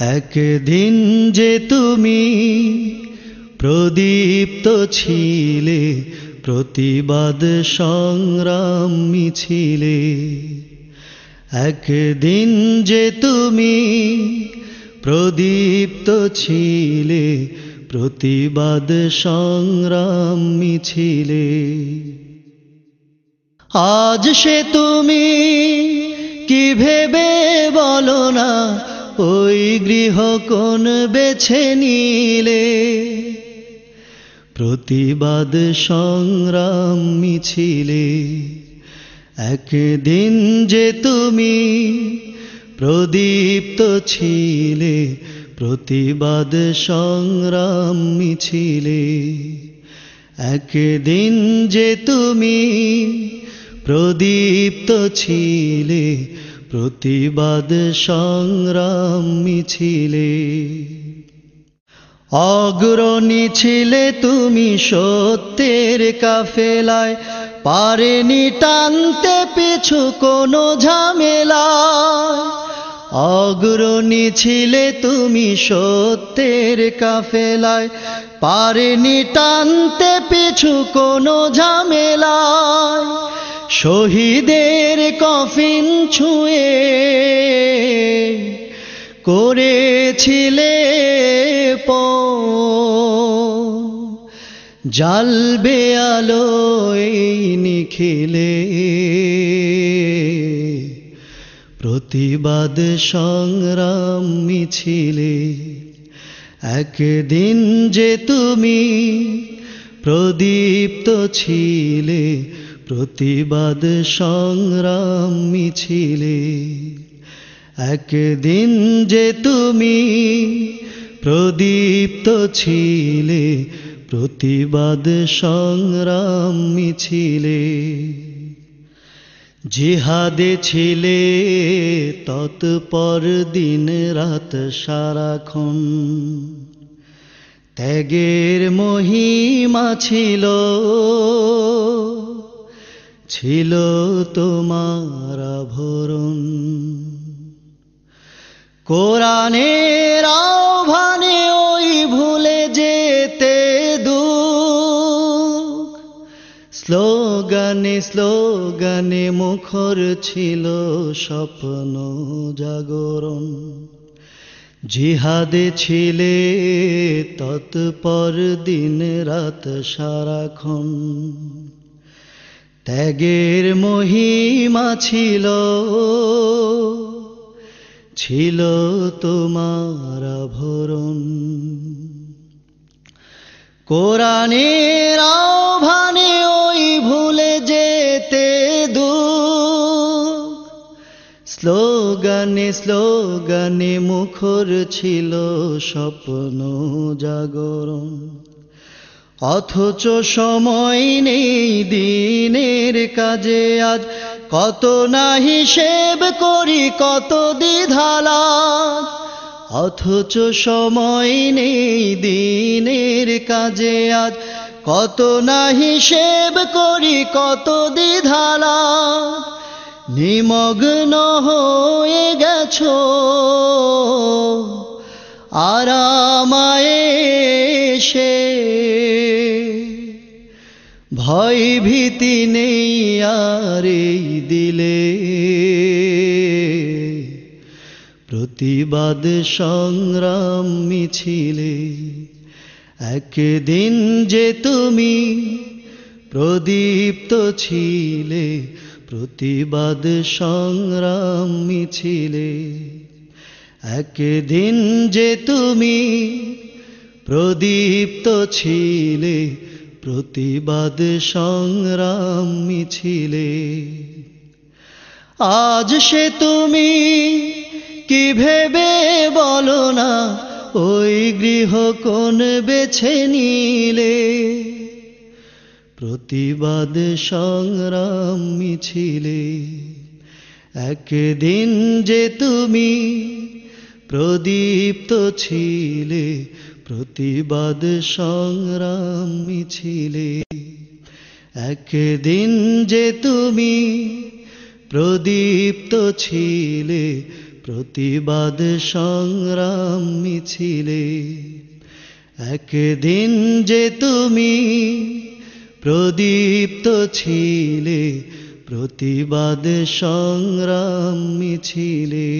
একদিন যে তুমি প্রদীপ্ত ছিলে, প্রতিবাদ সংগ্রাম মিছিলে, একদিন যে তুমি প্রদীপ্ত ছিলে, প্রতিবাদ সংগ্রাম মিছিলে। আজ সে তুমি কি ভেবে বলো না ওই গৃহ কোন বেছে নিলে? প্রতিবাদ সংগ্রাম মিছিলে। একদিন যে তুমি প্রদীপ্ত ছিলে, প্রতিবাদ সংগ্রাম মিছিলে। একদিন যে তুমি প্রদীপ্ত ছিলে প্রতিবাদ সংগ্রাম মিছিলে। অগ্রণী ছিলে তুমি সত্যের কাফেলায়, পারেনি টানতে পিছু কোনো ঝামেলা অগ্রণী ছিলে তুমি সত্যের কাফেলায়, পারেনি টানতে পিছু কোনো ঝামেলায়। শহীদের কফিন ছুঁয়ে করেছিলে প জালবে আলো এই নিখিলে। প্রতিবাদ সংগ্রাম মিছিলে। একদিন যে তুমি প্রদীপ্ত ছিলে প্রতিবাদ সংগ্রাম মিছিলে। একদিন যে তুমি প্রদীপ্ত ছিলে, প্রতিবাদ সংগ্রাম মিছিলে। জিহাদে ছিলে তৎপর দিন রাত সারাক্ষণ। ত্যাগের মহিমা ছিল। ছিল তোমার ভরণ কোরআনের আহ্বানে ওই ভুলে যেতে দুঃখ। স্লোগানে স্লোগানে মুখর ছিল স্বপ্ন জাগরণ। জিহাদে ছিলে তৎপর দিন রাত সারাক্ষণ। ত্যাগের মহিমা ছিল ছিল তোমার ভরণ কোরআনের আহ্বানে ওই ভুলে যেতে দু স্লোগানে স্লোগানে মুখর ছিল স্বপ্ন জাগরণ। অথচ সময় নেই দিনের কাজে আজ। কত না হিসেব করি, কত দ্বিধালা অথচ সময় নেই দিনের কাজে আজ। কত না হিসেব করি, কত দ্বিধালা নিমগ্ন হয়ে গেছো। আরামায়ে সে ভয় ভীতি নেই আর দিলে। প্রতিবাদ সংগ্রাম মিছিলে, একদিন যে তুমি প্রদীপ্ত ছিলে, প্রতিবাদ সংগ্রাম মিছিলে। একদিন যে তুমি প্রদীপ্ত ছিলে, প্রতিবাদ সংগ্রাম মিছিলে আজ সে তুমি কি ভেবে বলো না, ওই গৃহ কোন বেছে নিলে? প্রতিবাদ সংগ্রাম মিছিলে একদিন যে তুমি প্রদীপ্ত ছিলে, প্রতিবাদ সংগ্রাম মিছিলে। একদিন যে তুমি প্রদীপ্ত ছিলে, প্রতিবাদ সংগ্রাম মিছিলে। একদিন যে তুমি প্রদীপ্ত ছিলে প্রতিবাদে সংগ্রাম মিছিলে